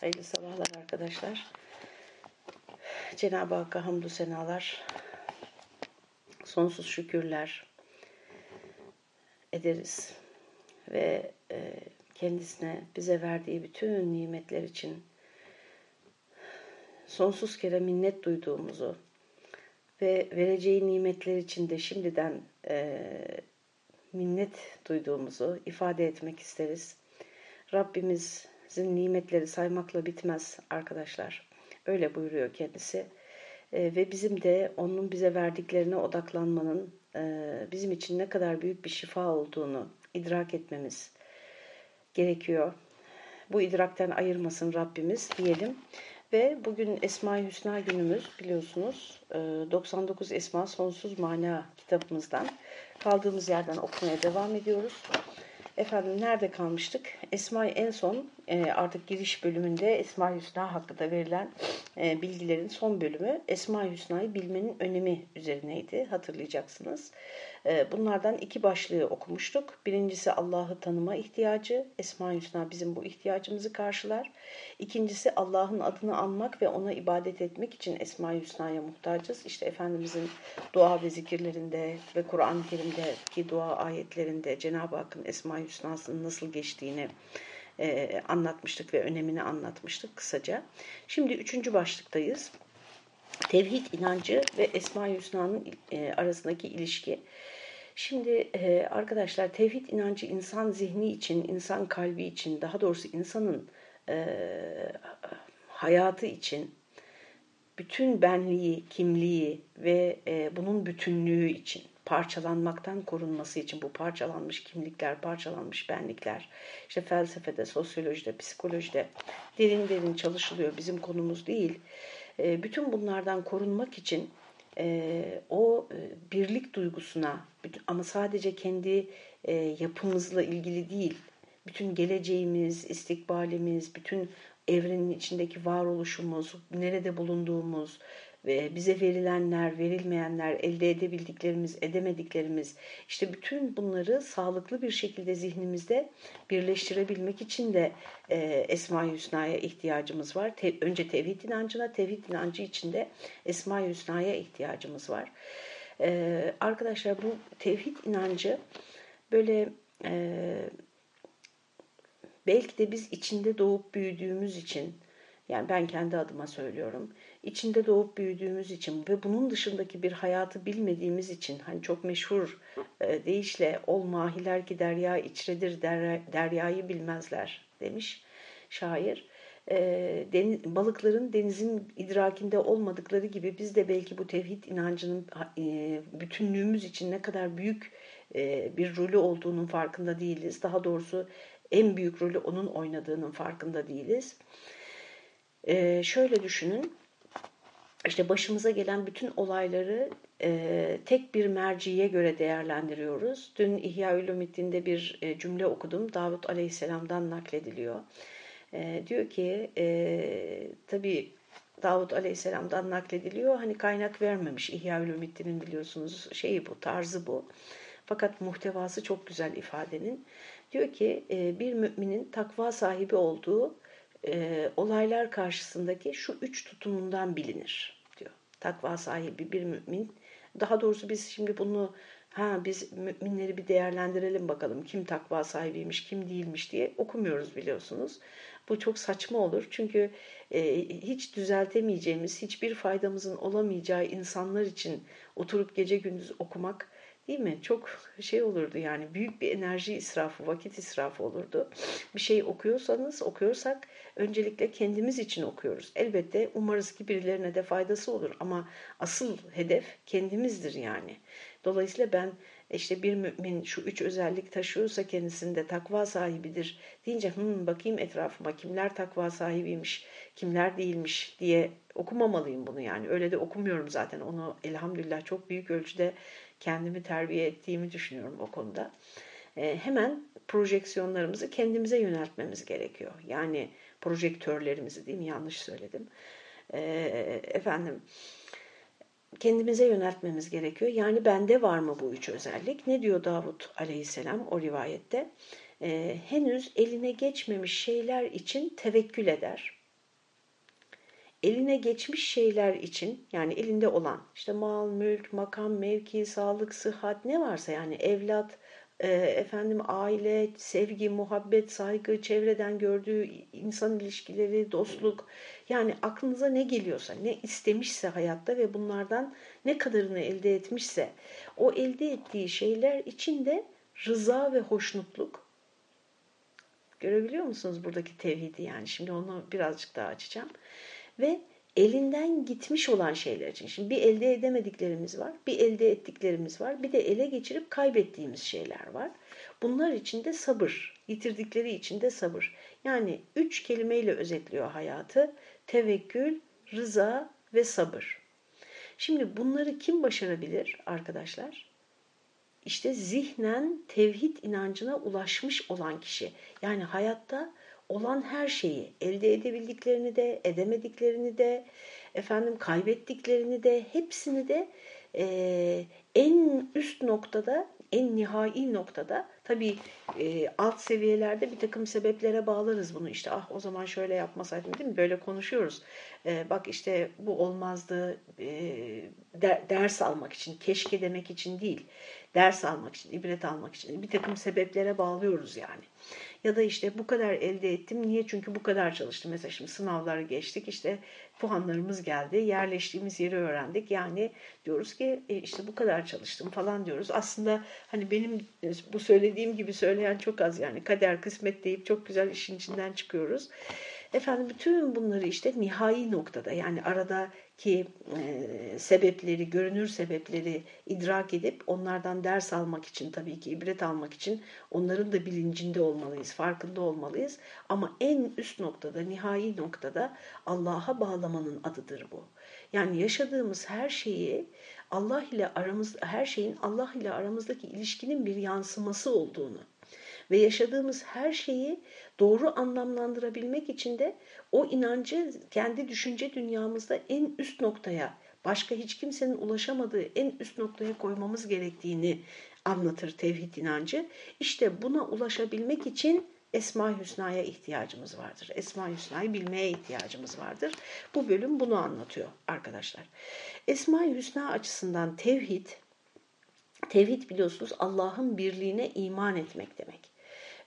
Hayırlı sabahlar arkadaşlar. Cenab-ı Hakk'a hamdü senalar, sonsuz şükürler ederiz. Ve e, kendisine bize verdiği bütün nimetler için sonsuz kere minnet duyduğumuzu ve vereceği nimetler için de şimdiden e, minnet duyduğumuzu ifade etmek isteriz. Rabbimiz sizin nimetleri saymakla bitmez arkadaşlar. Öyle buyuruyor kendisi. E, ve bizim de onun bize verdiklerine odaklanmanın e, bizim için ne kadar büyük bir şifa olduğunu idrak etmemiz gerekiyor. Bu idrakten ayırmasın Rabbimiz diyelim. Ve bugün Esma-i Hüsna günümüz biliyorsunuz 99 e, Esma Sonsuz Mana kitabımızdan kaldığımız yerden okumaya devam ediyoruz. Efendim nerede kalmıştık? Esma en son e, artık giriş bölümünde Esma Hüsna hakkında verilen e, bilgilerin son bölümü Esma Hüsna'yı bilmenin önemi üzerineydi hatırlayacaksınız. E, bunlardan iki başlığı okumuştuk. Birincisi Allah'ı tanıma ihtiyacı. Esma Hüsna bizim bu ihtiyacımızı karşılar. İkincisi Allah'ın adını anmak ve ona ibadet etmek için Esma Hüsna'ya muhtacız. İşte Efendimizin dua ve zikirlerinde ve Kur'an-ı Kerim'deki dua ayetlerinde Cenab-ı Hakk'ın Esma Hüsna'sının nasıl geçtiğini e, anlatmıştık ve önemini anlatmıştık kısaca. Şimdi üçüncü başlıktayız. Tevhid inancı ve Esma-i Hüsna'nın e, arasındaki ilişki. Şimdi e, arkadaşlar tevhid inancı insan zihni için, insan kalbi için, daha doğrusu insanın e, hayatı için, bütün benliği, kimliği ve e, bunun bütünlüğü için parçalanmaktan korunması için bu parçalanmış kimlikler, parçalanmış benlikler, işte felsefede, sosyolojide, psikolojide derin derin çalışılıyor. Bizim konumuz değil. E, bütün bunlardan korunmak için e, o e, birlik duygusuna ama sadece kendi yapımızla ilgili değil, bütün geleceğimiz, istikbalimiz, bütün evrenin içindeki varoluşumuz, nerede bulunduğumuz, ve bize verilenler, verilmeyenler, elde edebildiklerimiz, edemediklerimiz, işte bütün bunları sağlıklı bir şekilde zihnimizde birleştirebilmek için de e, Esma-i Hüsna'ya ihtiyacımız var. Te, önce tevhid inancına, tevhid inancı içinde Esma-i Hüsna'ya ihtiyacımız var. E, arkadaşlar bu tevhid inancı böyle e, belki de biz içinde doğup büyüdüğümüz için, yani ben kendi adıma söylüyorum içinde doğup büyüdüğümüz için ve bunun dışındaki bir hayatı bilmediğimiz için hani çok meşhur e, deyişle ol mahiler ki derya içredir der, deryayı bilmezler demiş şair. E, deniz, balıkların denizin idrakinde olmadıkları gibi biz de belki bu tevhid inancının e, bütünlüğümüz için ne kadar büyük e, bir rolü olduğunun farkında değiliz. Daha doğrusu en büyük rolü onun oynadığının farkında değiliz. Ee, şöyle düşünün, işte başımıza gelen bütün olayları e, tek bir merciye göre değerlendiriyoruz. Dün İhya Ulumiddin'de bir e, cümle okudum. Davut Aleyhisselam'dan naklediliyor. E, diyor ki e, tabii Davut Aleyhisselam'dan naklediliyor. Hani kaynak vermemiş İhya Ulumiddin'in biliyorsunuz şeyi bu, tarzı bu. Fakat muhtevası çok güzel ifadenin. Diyor ki e, bir müminin takva sahibi olduğu e, olaylar karşısındaki şu üç tutumundan bilinir. Takva sahibi bir mümin. Daha doğrusu biz şimdi bunu ha biz müminleri bir değerlendirelim bakalım kim takva sahibiymiş kim değilmiş diye okumuyoruz biliyorsunuz. Bu çok saçma olur çünkü e, hiç düzeltemeyeceğimiz, hiçbir faydamızın olamayacağı insanlar için oturup gece gündüz okumak Değil mi? Çok şey olurdu yani büyük bir enerji israfı, vakit israfı olurdu. Bir şey okuyorsanız, okuyorsak öncelikle kendimiz için okuyoruz. Elbette umarız ki birilerine de faydası olur ama asıl hedef kendimizdir yani. Dolayısıyla ben işte bir mümin şu üç özellik taşıyorsa kendisinde takva sahibidir deyince Hı, bakayım etrafıma kimler takva sahibiymiş, kimler değilmiş diye okumamalıyım bunu yani. Öyle de okumuyorum zaten onu elhamdülillah çok büyük ölçüde kendimi terbiye ettiğimi düşünüyorum o konuda. E, hemen projeksiyonlarımızı kendimize yöneltmemiz gerekiyor. Yani projektörlerimizi değil mi? Yanlış söyledim. E, efendim kendimize yöneltmemiz gerekiyor. Yani bende var mı bu üç özellik? Ne diyor Davut aleyhisselam o rivayette? e, henüz eline geçmemiş şeyler için tevekkül eder. Eline geçmiş şeyler için yani elinde olan işte mal, mülk, makam, mevki, sağlık, sıhhat ne varsa yani evlat, e, efendim aile, sevgi, muhabbet, saygı, çevreden gördüğü insan ilişkileri, dostluk yani aklınıza ne geliyorsa, ne istemişse hayatta ve bunlardan ne kadarını elde etmişse o elde ettiği şeyler için de rıza ve hoşnutluk. Görebiliyor musunuz buradaki tevhidi yani? Şimdi onu birazcık daha açacağım ve elinden gitmiş olan şeyler için. Şimdi bir elde edemediklerimiz var, bir elde ettiklerimiz var, bir de ele geçirip kaybettiğimiz şeyler var. Bunlar için de sabır, yitirdikleri için de sabır. Yani üç kelimeyle özetliyor hayatı. Tevekkül, rıza ve sabır. Şimdi bunları kim başarabilir arkadaşlar? İşte zihnen tevhid inancına ulaşmış olan kişi. Yani hayatta olan her şeyi elde edebildiklerini de edemediklerini de efendim kaybettiklerini de hepsini de e, en üst noktada en nihai noktada tabii e, alt seviyelerde bir takım sebeplere bağlarız bunu. İşte ah o zaman şöyle yapmasaydım değil mi? Böyle konuşuyoruz. E, bak işte bu olmazdı e, der, ders almak için keşke demek için değil ders almak için ibret almak için bir takım sebeplere bağlıyoruz yani ya da işte bu kadar elde ettim. Niye? Çünkü bu kadar çalıştım. Mesela şimdi sınavları geçtik. işte puanlarımız geldi. Yerleştiğimiz yeri öğrendik. Yani diyoruz ki e, işte bu kadar çalıştım falan diyoruz. Aslında hani benim e, bu söylediğim gibi söyleyen çok az yani kader kısmet deyip çok güzel işin içinden çıkıyoruz. Efendim bütün bunları işte nihai noktada yani aradaki e, sebepleri, görünür sebepleri idrak edip onlardan ders almak için tabii ki ibret almak için onların da bilincinde olmalıyız, farkında olmalıyız. Ama en üst noktada, nihai noktada Allah'a bağlamanın adıdır bu. Yani yaşadığımız her şeyi Allah ile aramız her şeyin Allah ile aramızdaki ilişkinin bir yansıması olduğunu ve yaşadığımız her şeyi doğru anlamlandırabilmek için de o inancı kendi düşünce dünyamızda en üst noktaya, başka hiç kimsenin ulaşamadığı en üst noktaya koymamız gerektiğini anlatır tevhid inancı. İşte buna ulaşabilmek için Esma-i Hüsna'ya ihtiyacımız vardır. Esma-i Hüsna'yı bilmeye ihtiyacımız vardır. Bu bölüm bunu anlatıyor arkadaşlar. Esma-i Hüsna açısından tevhid, tevhid biliyorsunuz Allah'ın birliğine iman etmek demek.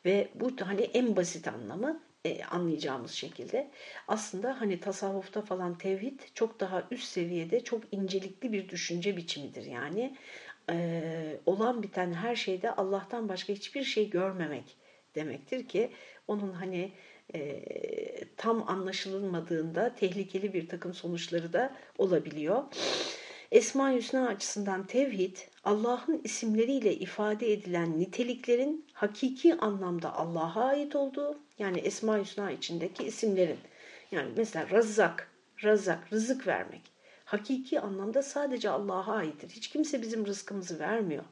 Ve bu hani en basit anlamı e, anlayacağımız şekilde aslında hani tasavvufta falan tevhid çok daha üst seviyede çok incelikli bir düşünce biçimidir. Yani e, olan biten her şeyde Allah'tan başka hiçbir şey görmemek demektir ki onun hani e, tam anlaşılmadığında tehlikeli bir takım sonuçları da olabiliyor. Esma-i Hüsna açısından tevhid, Allah'ın isimleriyle ifade edilen niteliklerin hakiki anlamda Allah'a ait olduğu, yani Esma-i Hüsna içindeki isimlerin, yani mesela Razzak, Razzak, rızık vermek, hakiki anlamda sadece Allah'a aittir. Hiç kimse bizim rızkımızı vermiyor.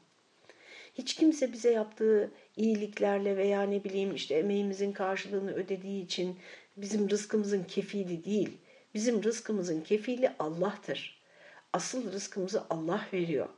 Hiç kimse bize yaptığı iyiliklerle veya ne bileyim işte emeğimizin karşılığını ödediği için bizim rızkımızın kefili değil. Bizim rızkımızın kefili Allah'tır asıl rızkımızı Allah veriyor.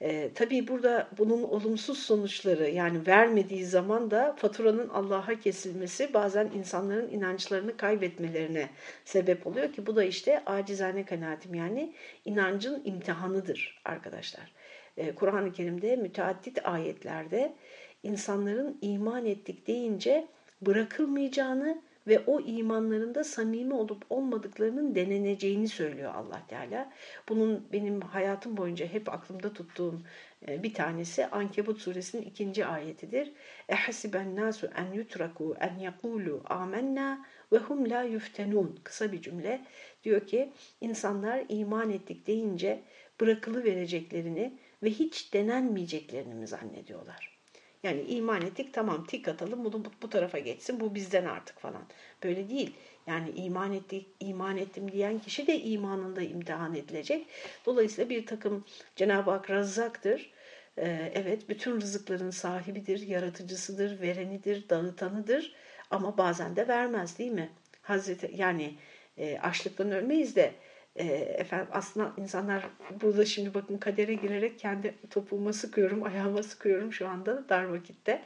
E, tabii burada bunun olumsuz sonuçları yani vermediği zaman da faturanın Allah'a kesilmesi bazen insanların inançlarını kaybetmelerine sebep oluyor ki bu da işte acizane kanaatim yani inancın imtihanıdır arkadaşlar. E, Kur'an-ı Kerim'de müteaddit ayetlerde insanların iman ettik deyince bırakılmayacağını ve o imanlarında samimi olup olmadıklarının deneneceğini söylüyor Allah Teala. Bunun benim hayatım boyunca hep aklımda tuttuğum e, bir tanesi Ankebut suresinin ikinci ayetidir. Ehasiben nasu en yutraku en yakulu amenna ve hum la yuftenun. Kısa bir cümle. Diyor ki insanlar iman ettik deyince bırakılı vereceklerini ve hiç denenmeyeceklerini mi zannediyorlar? Yani iman ettik tamam tik atalım bunu bu tarafa geçsin bu bizden artık falan. Böyle değil. Yani iman ettik, iman ettim diyen kişi de imanında imtihan edilecek. Dolayısıyla bir takım Cenab-ı Hak razzaktır. Ee, evet bütün rızıkların sahibidir, yaratıcısıdır, verenidir, dağıtanıdır. Ama bazen de vermez değil mi? Hazreti yani e, açlıktan ölmeyiz de e, efendim aslında insanlar burada şimdi bakın kadere girerek kendi topuğuma sıkıyorum, ayağıma sıkıyorum şu anda dar vakitte.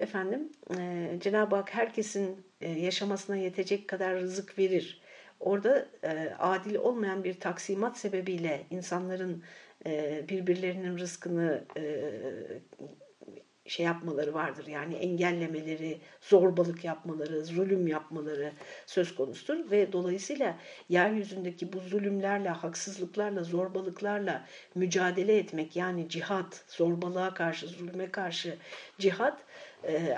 Efendim e, Cenab-ı Hak herkesin e, yaşamasına yetecek kadar rızık verir. Orada e, adil olmayan bir taksimat sebebiyle insanların e, birbirlerinin rızkını e, şey yapmaları vardır. Yani engellemeleri, zorbalık yapmaları, zulüm yapmaları söz konusudur ve dolayısıyla yeryüzündeki bu zulümlerle, haksızlıklarla, zorbalıklarla mücadele etmek yani cihat, zorbalığa karşı, zulüme karşı cihat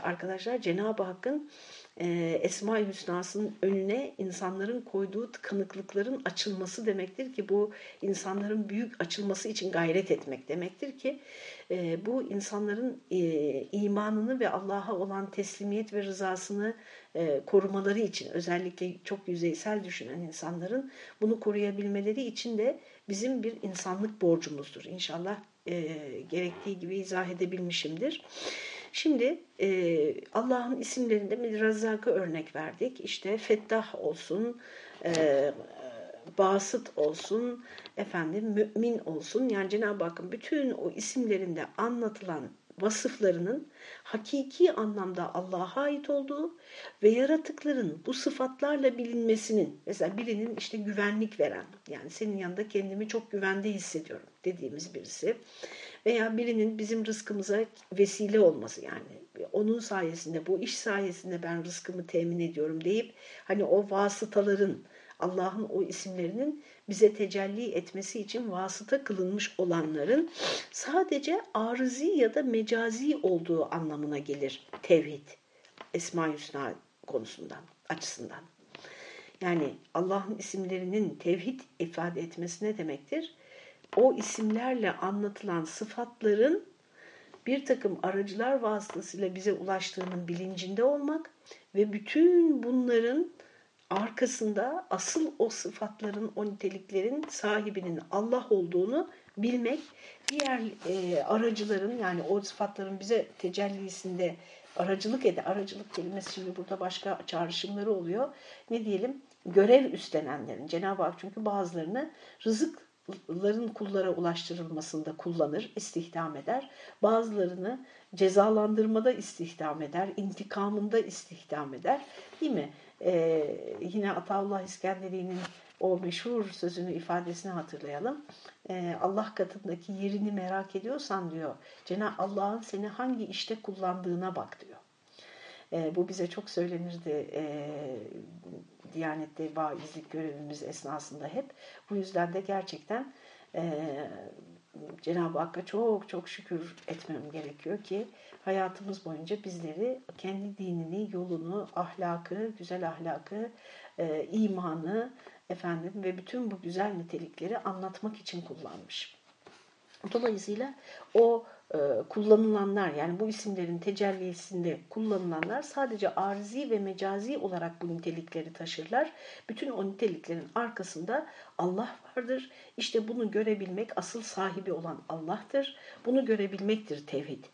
arkadaşlar Cenab-ı Hakk'ın e, Esma-i Hüsna'sının önüne insanların koyduğu tıkanıklıkların açılması demektir ki bu insanların büyük açılması için gayret etmek demektir ki e, bu insanların e, imanını ve Allah'a olan teslimiyet ve rızasını e, korumaları için özellikle çok yüzeysel düşünen insanların bunu koruyabilmeleri için de bizim bir insanlık borcumuzdur. İnşallah gerektiği gibi izah edebilmişimdir. Şimdi e, Allah'ın isimlerinde Razzak'ı örnek verdik. İşte Fettah olsun, e, Basıt olsun, efendim mümin olsun. Yani Cenab-ı Hakk'ın bütün o isimlerinde anlatılan vasıflarının hakiki anlamda Allah'a ait olduğu ve yaratıkların bu sıfatlarla bilinmesinin mesela birinin işte güvenlik veren yani senin yanında kendimi çok güvende hissediyorum dediğimiz birisi veya birinin bizim rızkımıza vesile olması yani onun sayesinde bu iş sayesinde ben rızkımı temin ediyorum deyip hani o vasıtaların Allah'ın o isimlerinin bize tecelli etmesi için vasıta kılınmış olanların sadece arızi ya da mecazi olduğu anlamına gelir tevhid. Esma-i Hüsna konusundan, açısından. Yani Allah'ın isimlerinin tevhid ifade etmesi ne demektir? O isimlerle anlatılan sıfatların bir takım aracılar vasıtasıyla bize ulaştığının bilincinde olmak ve bütün bunların arkasında asıl o sıfatların, o niteliklerin sahibinin Allah olduğunu bilmek, diğer e, aracıların yani o sıfatların bize tecellisinde aracılık ede, aracılık kelimesi şimdi burada başka çağrışımları oluyor. Ne diyelim? Görev üstlenenlerin, Cenab-ı Hak çünkü bazılarını rızıkların kullara ulaştırılmasında kullanır, istihdam eder. Bazılarını cezalandırmada istihdam eder, intikamında istihdam eder. Değil mi? Ee, yine Ataullah İskenderi'nin o meşhur sözünü, ifadesini hatırlayalım. Ee, Allah katındaki yerini merak ediyorsan diyor, Cenab-ı Allah'ın seni hangi işte kullandığına bak diyor. Ee, bu bize çok söylenirdi e, Diyanette vaizlik görevimiz esnasında hep. Bu yüzden de gerçekten e, Cenab-ı Hakk'a çok çok şükür etmem gerekiyor ki hayatımız boyunca bizleri kendi dinini, yolunu, ahlakı, güzel ahlakı, e, imanı efendim ve bütün bu güzel nitelikleri anlatmak için kullanmış. Dolayısıyla o e, kullanılanlar yani bu isimlerin tecellisinde kullanılanlar sadece arzi ve mecazi olarak bu nitelikleri taşırlar. Bütün o niteliklerin arkasında Allah vardır. İşte bunu görebilmek asıl sahibi olan Allah'tır. Bunu görebilmektir tevhid.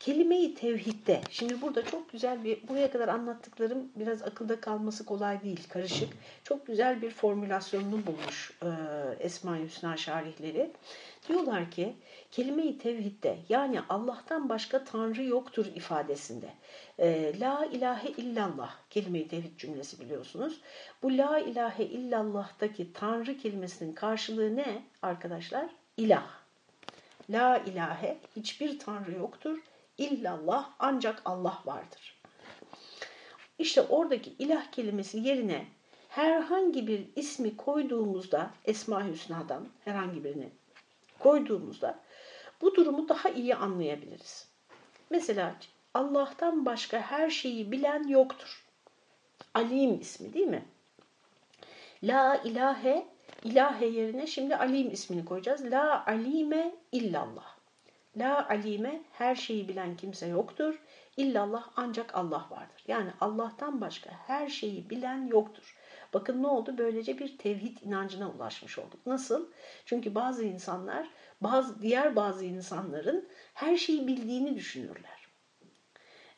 Kelime-i tevhidde, şimdi burada çok güzel bir, buraya kadar anlattıklarım biraz akılda kalması kolay değil, karışık. Çok güzel bir formülasyonunu bulmuş e, Esma-i Hüsna şarihleri. Diyorlar ki kelime-i tevhidde yani Allah'tan başka Tanrı yoktur ifadesinde. E, la ilahe illallah kelime-i tevhid cümlesi biliyorsunuz. Bu la ilahe illallah'taki Tanrı kelimesinin karşılığı ne arkadaşlar? İlah. La ilahe hiçbir Tanrı yoktur. İllallah ancak Allah vardır. İşte oradaki ilah kelimesi yerine herhangi bir ismi koyduğumuzda Esma-i Hüsna'dan herhangi birini koyduğumuzda bu durumu daha iyi anlayabiliriz. Mesela Allah'tan başka her şeyi bilen yoktur. Alim ismi değil mi? La ilahe, ilahe yerine şimdi alim ismini koyacağız. La alime illallah. La alime her şeyi bilen kimse yoktur. İllallah ancak Allah vardır. Yani Allah'tan başka her şeyi bilen yoktur. Bakın ne oldu? Böylece bir tevhid inancına ulaşmış olduk. Nasıl? Çünkü bazı insanlar, bazı diğer bazı insanların her şeyi bildiğini düşünürler.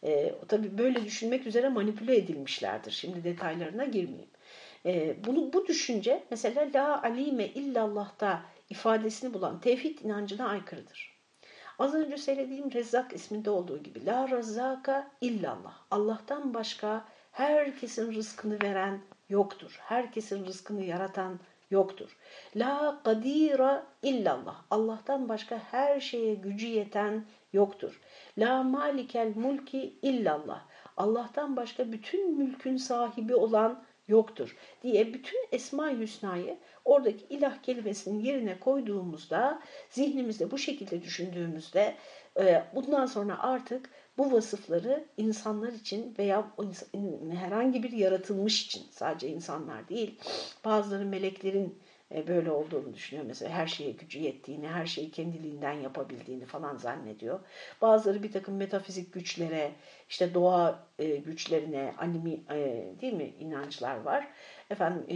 Ee, tabii böyle düşünmek üzere manipüle edilmişlerdir. Şimdi detaylarına girmeyeyim. E, bunu bu düşünce mesela la alime illallah'ta ifadesini bulan tevhid inancına aykırıdır. Az önce söylediğim Rezzak isminde olduğu gibi la razzaka illallah. Allah'tan başka herkesin rızkını veren yoktur. Herkesin rızkını yaratan yoktur. La kadira illallah. Allah'tan başka her şeye gücü yeten yoktur. La malikel mulki illallah. Allah'tan başka bütün mülkün sahibi olan yoktur diye bütün Esma-i Hüsna'yı oradaki ilah kelimesinin yerine koyduğumuzda, zihnimizde bu şekilde düşündüğümüzde e, bundan sonra artık bu vasıfları insanlar için veya herhangi bir yaratılmış için sadece insanlar değil, bazıları meleklerin böyle olduğunu düşünüyor. Mesela her şeye gücü yettiğini, her şeyi kendiliğinden yapabildiğini falan zannediyor. Bazıları bir takım metafizik güçlere, işte doğa e, güçlerine, animi e, değil mi inançlar var. Efendim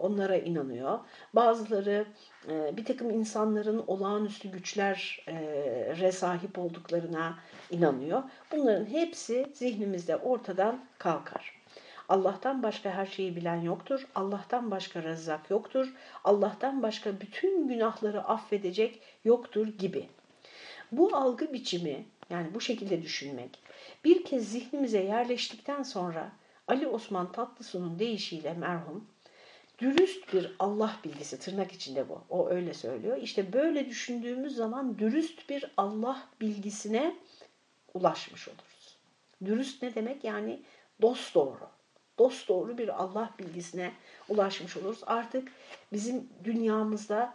onlara inanıyor. Bazıları bir takım insanların olağanüstü güçlere sahip olduklarına inanıyor. Bunların hepsi zihnimizde ortadan kalkar. Allah'tan başka her şeyi bilen yoktur. Allah'tan başka rezzak yoktur. Allah'tan başka bütün günahları affedecek yoktur gibi. Bu algı biçimi yani bu şekilde düşünmek bir kez zihnimize yerleştikten sonra Ali Osman Tatlısu'nun deyişiyle merhum dürüst bir Allah bilgisi tırnak içinde bu. O öyle söylüyor. İşte böyle düşündüğümüz zaman dürüst bir Allah bilgisine ulaşmış oluruz. Dürüst ne demek? Yani dost doğru dosdoğru bir Allah bilgisine ulaşmış oluruz. Artık bizim dünyamızda,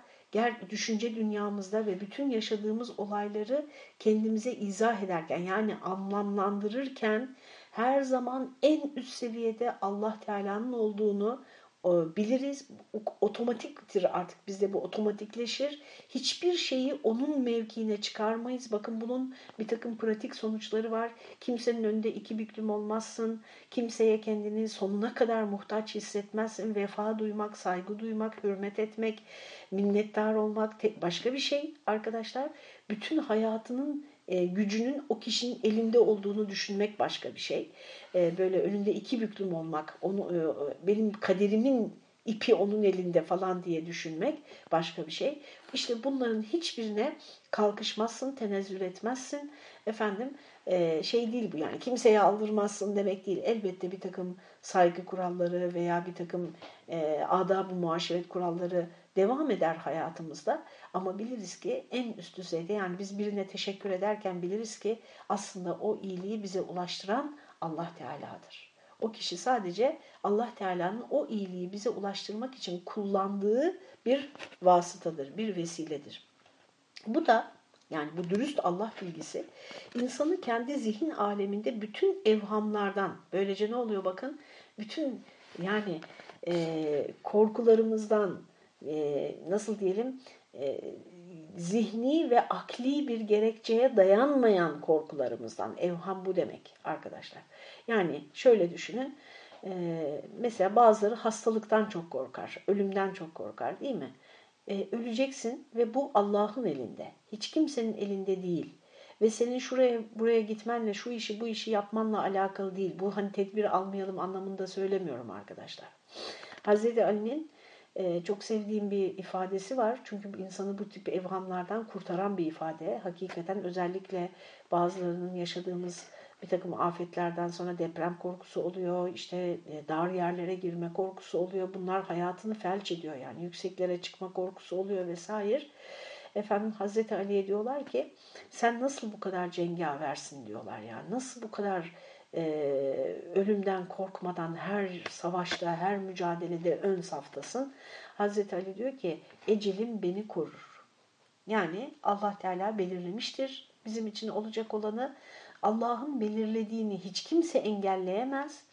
düşünce dünyamızda ve bütün yaşadığımız olayları kendimize izah ederken yani anlamlandırırken her zaman en üst seviyede Allah Teala'nın olduğunu biliriz. Otomatiktir artık bizde bu otomatikleşir. Hiçbir şeyi onun mevkiine çıkarmayız. Bakın bunun bir takım pratik sonuçları var. Kimsenin önünde iki büklüm olmazsın. Kimseye kendini sonuna kadar muhtaç hissetmezsin. Vefa duymak, saygı duymak, hürmet etmek, minnettar olmak başka bir şey arkadaşlar. Bütün hayatının e, gücünün o kişinin elinde olduğunu düşünmek başka bir şey. E, böyle önünde iki büklüm olmak, onu e, benim kaderimin ipi onun elinde falan diye düşünmek başka bir şey. İşte bunların hiçbirine kalkışmazsın, tenezzül etmezsin. Efendim e, şey değil bu yani kimseye aldırmazsın demek değil. Elbette bir takım saygı kuralları veya bir takım e, adab-ı muaşeret kuralları devam eder hayatımızda. Ama biliriz ki en üst düzeyde yani biz birine teşekkür ederken biliriz ki aslında o iyiliği bize ulaştıran Allah Teala'dır. O kişi sadece Allah Teala'nın o iyiliği bize ulaştırmak için kullandığı bir vasıtadır, bir vesiledir. Bu da yani bu dürüst Allah bilgisi insanı kendi zihin aleminde bütün evhamlardan böylece ne oluyor bakın bütün yani e, korkularımızdan e, nasıl diyelim e, zihni ve akli bir gerekçeye dayanmayan korkularımızdan. Evham bu demek arkadaşlar. Yani şöyle düşünün. E, mesela bazıları hastalıktan çok korkar, ölümden çok korkar değil mi? E, öleceksin ve bu Allah'ın elinde. Hiç kimsenin elinde değil. Ve senin şuraya buraya gitmenle şu işi bu işi yapmanla alakalı değil. Bu hani tedbir almayalım anlamında söylemiyorum arkadaşlar. Hazreti Ali'nin e, çok sevdiğim bir ifadesi var. Çünkü insanı bu tip evhamlardan kurtaran bir ifade. Hakikaten özellikle bazılarının yaşadığımız bir takım afetlerden sonra deprem korkusu oluyor, işte e, dar yerlere girme korkusu oluyor. Bunlar hayatını felç ediyor yani yükseklere çıkma korkusu oluyor vesaire. Efendim Hazreti Ali'ye diyorlar ki sen nasıl bu kadar cengaversin diyorlar ya. Nasıl bu kadar e, ölümden korkmadan her savaşta, her mücadelede ön saftasın. Hazreti Ali diyor ki ecelim beni korur. Yani Allah Teala belirlemiştir bizim için olacak olanı. Allah'ın belirlediğini hiç kimse engelleyemez.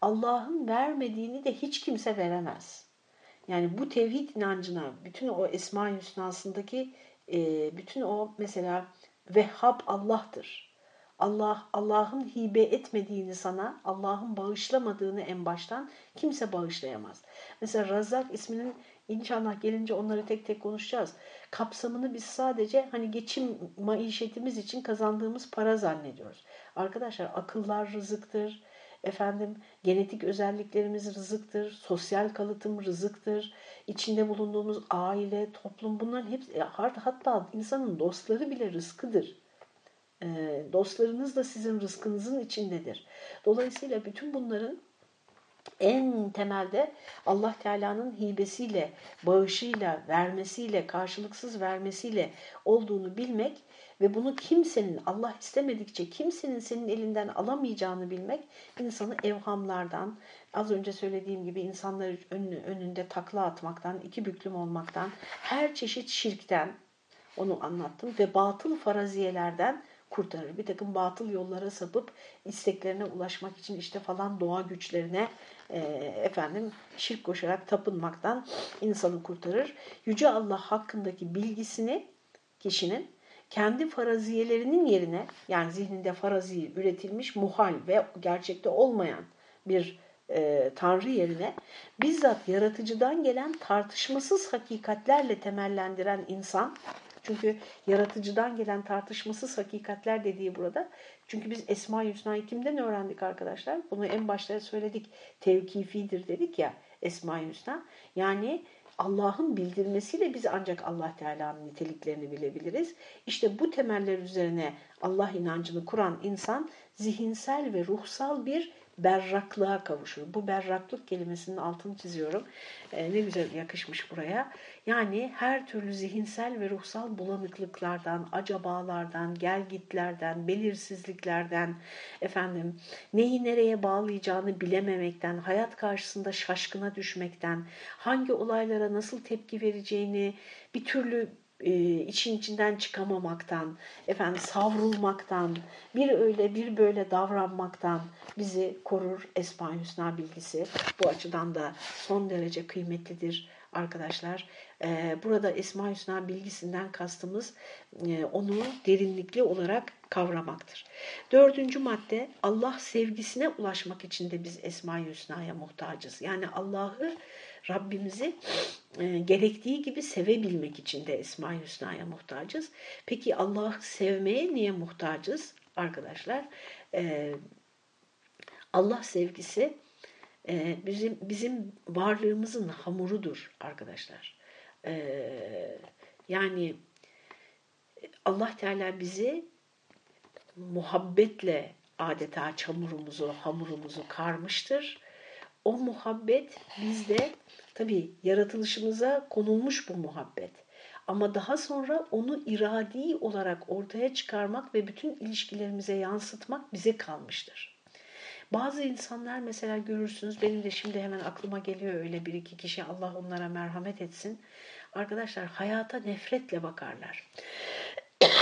Allah'ın vermediğini de hiç kimse veremez. Yani bu tevhid inancına, bütün o Esma-i Hüsna'sındaki e, bütün o mesela Vehhab Allah'tır. Allah Allah'ın hibe etmediğini sana, Allah'ın bağışlamadığını en baştan kimse bağışlayamaz. Mesela Razak isminin inşallah gelince onları tek tek konuşacağız. Kapsamını biz sadece hani geçim maişetimiz için kazandığımız para zannediyoruz. Arkadaşlar akıllar rızıktır, Efendim genetik özelliklerimiz rızıktır, sosyal kalıtım rızıktır, içinde bulunduğumuz aile, toplum bunların hepsi hatta insanın dostları bile rızkıdır. Ee, dostlarınız da sizin rızkınızın içindedir. Dolayısıyla bütün bunların en temelde Allah Teala'nın hibesiyle, bağışıyla, vermesiyle, karşılıksız vermesiyle olduğunu bilmek ve bunu kimsenin Allah istemedikçe kimsenin senin elinden alamayacağını bilmek insanı evhamlardan, az önce söylediğim gibi insanlar önünde takla atmaktan, iki büklüm olmaktan, her çeşit şirkten onu anlattım ve batıl faraziyelerden kurtarır. Bir takım batıl yollara sapıp isteklerine ulaşmak için işte falan doğa güçlerine e, efendim şirk koşarak tapınmaktan insanı kurtarır. Yüce Allah hakkındaki bilgisini kişinin kendi faraziyelerinin yerine yani zihninde farazi üretilmiş muhal ve gerçekte olmayan bir e, tanrı yerine bizzat yaratıcıdan gelen tartışmasız hakikatlerle temellendiren insan çünkü yaratıcıdan gelen tartışmasız hakikatler dediği burada. Çünkü biz Esma-i Hüsna'yı kimden öğrendik arkadaşlar? Bunu en başta söyledik. Tevkifidir dedik ya Esma-i Hüsna. Yani Allah'ın bildirmesiyle biz ancak Allah Teala'nın niteliklerini bilebiliriz. İşte bu temeller üzerine Allah inancını kuran insan zihinsel ve ruhsal bir berraklığa kavuşur. Bu berraklık kelimesinin altını çiziyorum. Ee, ne güzel yakışmış buraya. Yani her türlü zihinsel ve ruhsal bulanıklıklardan, acabalardan, gelgitlerden, belirsizliklerden, efendim neyi nereye bağlayacağını bilememekten, hayat karşısında şaşkına düşmekten, hangi olaylara nasıl tepki vereceğini bir türlü e, için içinden çıkamamaktan, efendim savrulmaktan, bir öyle bir böyle davranmaktan bizi korur Esma Hüsna bilgisi. Bu açıdan da son derece kıymetlidir arkadaşlar. E, burada Esma Hüsna bilgisinden kastımız e, onu derinlikli olarak kavramaktır. Dördüncü madde Allah sevgisine ulaşmak için de biz Esma Hüsna'ya muhtacız. Yani Allah'ı Rabbimizi e, gerektiği gibi sevebilmek için de Esma-i Hüsna'ya muhtacız. Peki Allah'ı sevmeye niye muhtacız arkadaşlar? E, Allah sevgisi e, bizim bizim varlığımızın hamurudur arkadaşlar. E, yani Allah Teala bizi muhabbetle adeta çamurumuzu, hamurumuzu karmıştır. O muhabbet bizde Tabii yaratılışımıza konulmuş bu muhabbet. Ama daha sonra onu iradi olarak ortaya çıkarmak ve bütün ilişkilerimize yansıtmak bize kalmıştır. Bazı insanlar mesela görürsünüz, benim de şimdi hemen aklıma geliyor öyle bir iki kişi, Allah onlara merhamet etsin. Arkadaşlar hayata nefretle bakarlar.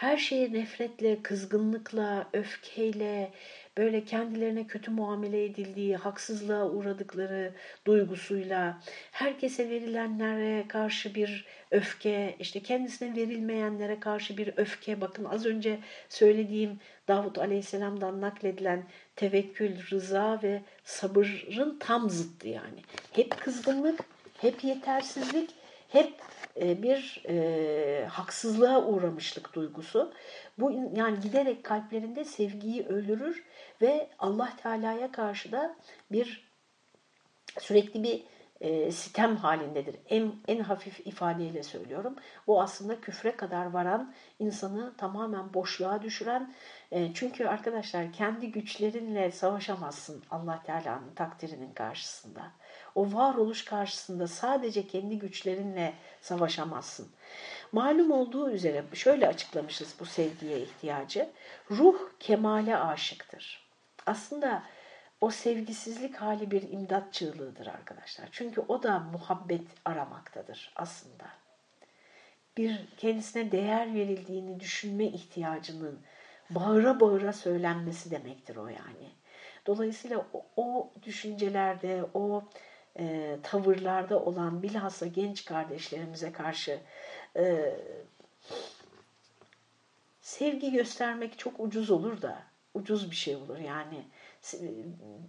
Her şeye nefretle, kızgınlıkla, öfkeyle, böyle kendilerine kötü muamele edildiği, haksızlığa uğradıkları duygusuyla, herkese verilenlere karşı bir öfke, işte kendisine verilmeyenlere karşı bir öfke. Bakın az önce söylediğim Davut Aleyhisselam'dan nakledilen tevekkül, rıza ve sabırın tam zıttı yani. Hep kızgınlık, hep yetersizlik, hep bir e, haksızlığa uğramışlık duygusu. Bu yani giderek kalplerinde sevgiyi öldürür ve Allah Teala'ya karşı da bir sürekli bir e, sitem halindedir. En, en hafif ifadeyle söylüyorum. Bu aslında küfre kadar varan, insanı tamamen boşluğa düşüren. E, çünkü arkadaşlar kendi güçlerinle savaşamazsın Allah Teala'nın takdirinin karşısında. O varoluş karşısında sadece kendi güçlerinle savaşamazsın. Malum olduğu üzere şöyle açıklamışız bu sevgiye ihtiyacı. Ruh kemale aşıktır. Aslında o sevgisizlik hali bir imdat çığlığıdır arkadaşlar. Çünkü o da muhabbet aramaktadır aslında. Bir kendisine değer verildiğini düşünme ihtiyacının bağıra bağıra söylenmesi demektir o yani. Dolayısıyla o, o düşüncelerde, o e, tavırlarda olan bilhassa genç kardeşlerimize karşı e, sevgi göstermek çok ucuz olur da ucuz bir şey olur. Yani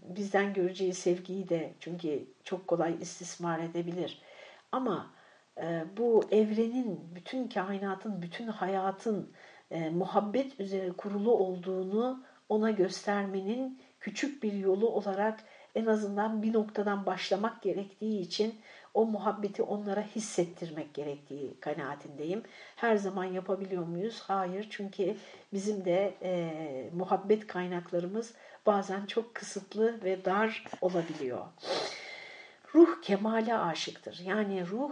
bizden göreceği sevgiyi de çünkü çok kolay istismar edebilir. Ama e, bu evrenin bütün kainatın bütün hayatın e, muhabbet üzere kurulu olduğunu ona göstermenin küçük bir yolu olarak en azından bir noktadan başlamak gerektiği için o muhabbeti onlara hissettirmek gerektiği kanaatindeyim. Her zaman yapabiliyor muyuz? Hayır. Çünkü bizim de e, muhabbet kaynaklarımız bazen çok kısıtlı ve dar olabiliyor. Ruh kemale aşıktır. Yani ruh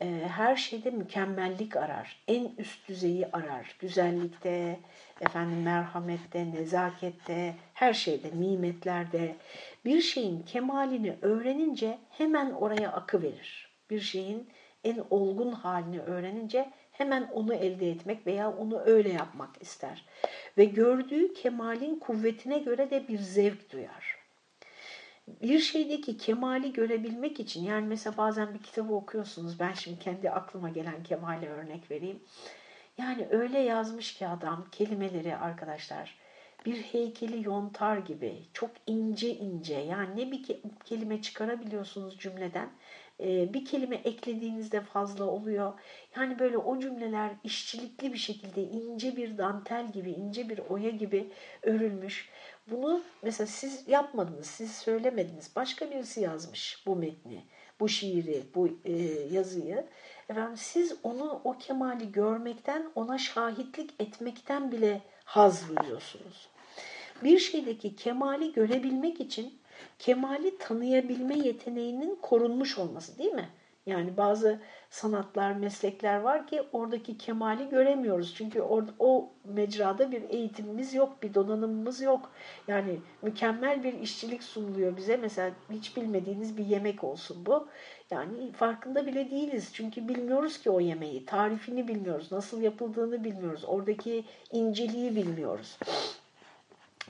e, her şeyde mükemmellik arar. En üst düzeyi arar. Güzellikte, efendim merhamette, nezakette, her şeyde, nimetlerde. Bir şeyin kemalini öğrenince hemen oraya akı verir. Bir şeyin en olgun halini öğrenince hemen onu elde etmek veya onu öyle yapmak ister. Ve gördüğü kemalin kuvvetine göre de bir zevk duyar. Bir şeydeki kemali görebilmek için yani mesela bazen bir kitabı okuyorsunuz ben şimdi kendi aklıma gelen kemale örnek vereyim. Yani öyle yazmış ki adam kelimeleri arkadaşlar bir heykeli yontar gibi çok ince ince yani ne bir kelime çıkarabiliyorsunuz cümleden e, bir kelime eklediğinizde fazla oluyor. Yani böyle o cümleler işçilikli bir şekilde ince bir dantel gibi ince bir oya gibi örülmüş. Bunu mesela siz yapmadınız, siz söylemediniz. Başka birisi yazmış bu metni, bu şiiri, bu e, yazıyı. Efendim siz onu o kemali görmekten, ona şahitlik etmekten bile haz duyuyorsunuz. Bir şeydeki kemali görebilmek için kemali tanıyabilme yeteneğinin korunmuş olması değil mi? Yani bazı sanatlar, meslekler var ki oradaki kemali göremiyoruz. Çünkü orada, o mecrada bir eğitimimiz yok, bir donanımımız yok. Yani mükemmel bir işçilik sunuluyor bize. Mesela hiç bilmediğiniz bir yemek olsun bu. Yani farkında bile değiliz. Çünkü bilmiyoruz ki o yemeği. Tarifini bilmiyoruz. Nasıl yapıldığını bilmiyoruz. Oradaki inceliği bilmiyoruz.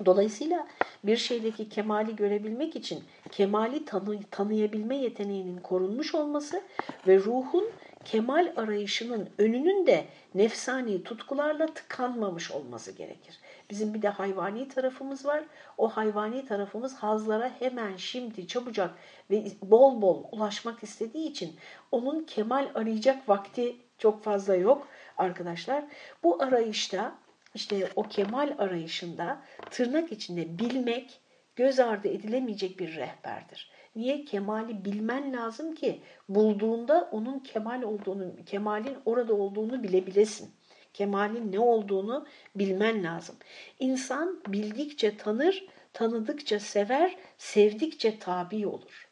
Dolayısıyla bir şeydeki kemali görebilmek için kemali tanı, tanıyabilme yeteneğinin korunmuş olması ve ruhun kemal arayışının önünün de nefsani tutkularla tıkanmamış olması gerekir. Bizim bir de hayvani tarafımız var. O hayvani tarafımız hazlara hemen şimdi çabucak ve bol bol ulaşmak istediği için onun kemal arayacak vakti çok fazla yok arkadaşlar. Bu arayışta işte o kemal arayışında tırnak içinde bilmek göz ardı edilemeyecek bir rehberdir. Niye? Kemali bilmen lazım ki bulduğunda onun kemal olduğunu, kemalin orada olduğunu bilebilesin. Kemalin ne olduğunu bilmen lazım. İnsan bildikçe tanır, tanıdıkça sever, sevdikçe tabi olur.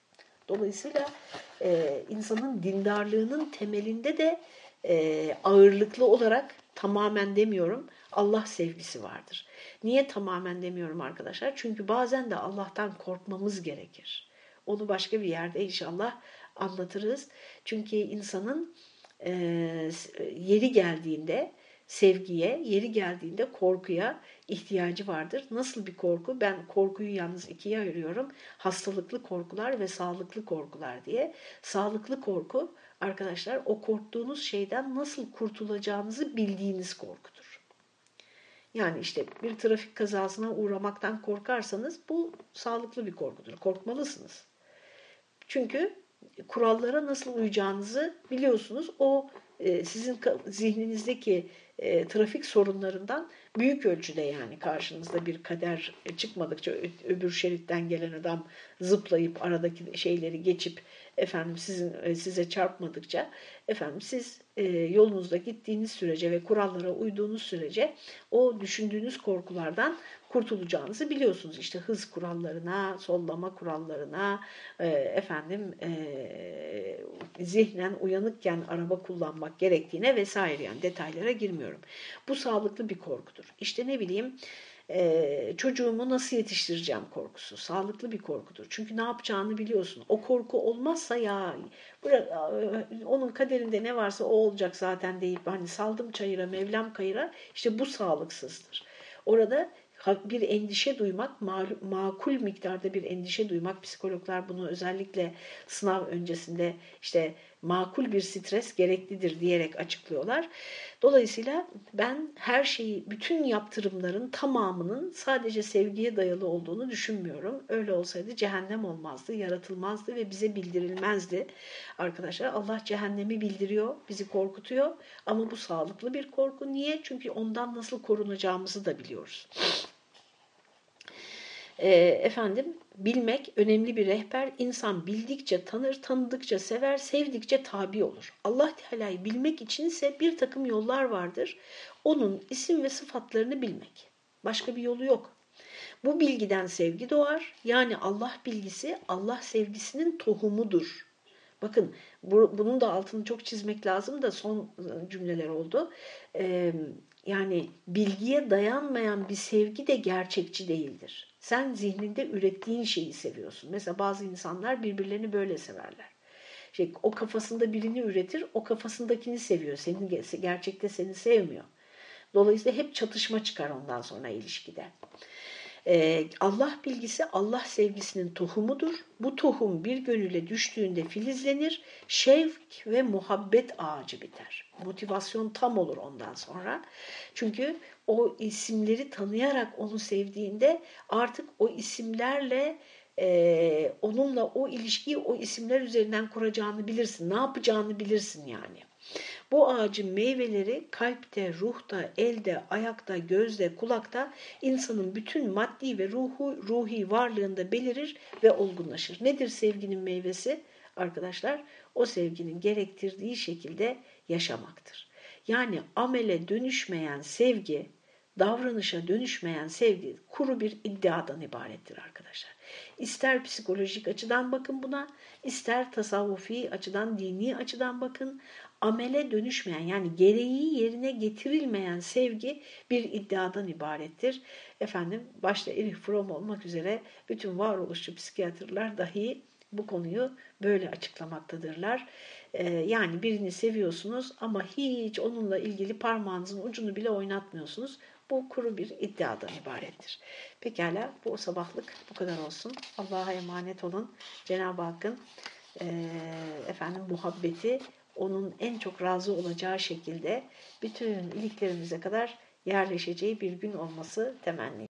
Dolayısıyla e, insanın dindarlığının temelinde de e, ağırlıklı olarak tamamen demiyorum Allah sevgisi vardır. Niye tamamen demiyorum arkadaşlar? Çünkü bazen de Allah'tan korkmamız gerekir. Onu başka bir yerde inşallah anlatırız. Çünkü insanın e, yeri geldiğinde sevgiye, yeri geldiğinde korkuya ihtiyacı vardır. Nasıl bir korku? Ben korkuyu yalnız ikiye ayırıyorum. Hastalıklı korkular ve sağlıklı korkular diye. Sağlıklı korku arkadaşlar o korktuğunuz şeyden nasıl kurtulacağınızı bildiğiniz korkudur. Yani işte bir trafik kazasına uğramaktan korkarsanız bu sağlıklı bir korkudur. Korkmalısınız. Çünkü kurallara nasıl uyacağınızı biliyorsunuz. O e, sizin zihninizdeki e, trafik sorunlarından büyük ölçüde yani karşınızda bir kader çıkmadıkça öbür şeritten gelen adam zıplayıp aradaki şeyleri geçip efendim sizin e, size çarpmadıkça efendim siz e, yolunuzda gittiğiniz sürece ve kurallara uyduğunuz sürece o düşündüğünüz korkulardan kurtulacağınızı biliyorsunuz. İşte hız kurallarına, sollama kurallarına, e, efendim e, zihnen uyanıkken araba kullanmak gerektiğine vesaire yani detaylara girmiyorum. Bu sağlıklı bir korkudur. İşte ne bileyim e, çocuğumu nasıl yetiştireceğim korkusu. Sağlıklı bir korkudur. Çünkü ne yapacağını biliyorsun. O korku olmazsa ya onun kaderinde ne varsa o olacak zaten deyip hani saldım çayıra Mevlam kayıra işte bu sağlıksızdır. Orada bir endişe duymak, makul miktarda bir endişe duymak, psikologlar bunu özellikle sınav öncesinde işte makul bir stres gereklidir diyerek açıklıyorlar. Dolayısıyla ben her şeyi, bütün yaptırımların tamamının sadece sevgiye dayalı olduğunu düşünmüyorum. Öyle olsaydı cehennem olmazdı, yaratılmazdı ve bize bildirilmezdi. Arkadaşlar Allah cehennemi bildiriyor, bizi korkutuyor ama bu sağlıklı bir korku. Niye? Çünkü ondan nasıl korunacağımızı da biliyoruz. E, efendim bilmek önemli bir rehber. İnsan bildikçe tanır, tanıdıkça sever, sevdikçe tabi olur. Allah Teala'yı bilmek için ise bir takım yollar vardır. Onun isim ve sıfatlarını bilmek. Başka bir yolu yok. Bu bilgiden sevgi doğar. Yani Allah bilgisi Allah sevgisinin tohumudur. Bakın bu, bunun da altını çok çizmek lazım da son cümleler oldu. Ee, yani bilgiye dayanmayan bir sevgi de gerçekçi değildir. Sen zihninde ürettiğin şeyi seviyorsun. Mesela bazı insanlar birbirlerini böyle severler. Şey, o kafasında birini üretir, o kafasındakini seviyor. Senin gerçekte seni sevmiyor. Dolayısıyla hep çatışma çıkar ondan sonra ilişkide. Ee, Allah bilgisi Allah sevgisinin tohumudur. Bu tohum bir gönüle düştüğünde filizlenir, şevk ve muhabbet ağacı biter. Motivasyon tam olur ondan sonra. Çünkü o isimleri tanıyarak onu sevdiğinde artık o isimlerle e, onunla o ilişkiyi o isimler üzerinden kuracağını bilirsin. Ne yapacağını bilirsin yani. Bu ağacın meyveleri kalpte, ruhta, elde, ayakta, gözde, kulakta insanın bütün maddi ve ruhu, ruhi varlığında belirir ve olgunlaşır. Nedir sevginin meyvesi? Arkadaşlar o sevginin gerektirdiği şekilde yaşamaktır. Yani amele dönüşmeyen sevgi, davranışa dönüşmeyen sevgi kuru bir iddiadan ibarettir arkadaşlar. İster psikolojik açıdan bakın buna, ister tasavvufi açıdan, dini açıdan bakın. Amele dönüşmeyen yani gereği yerine getirilmeyen sevgi bir iddiadan ibarettir. Efendim başta Erich Fromm olmak üzere bütün varoluşçu psikiyatrlar dahi bu konuyu böyle açıklamaktadırlar. Ee, yani birini seviyorsunuz ama hiç onunla ilgili parmağınızın ucunu bile oynatmıyorsunuz. Bu kuru bir iddiadan ibarettir. Pekala bu sabahlık bu kadar olsun. Allah'a emanet olun. Cenab-ı Hakk'ın e, efendim muhabbeti onun en çok razı olacağı şekilde bütün iliklerimize kadar yerleşeceği bir gün olması temenni.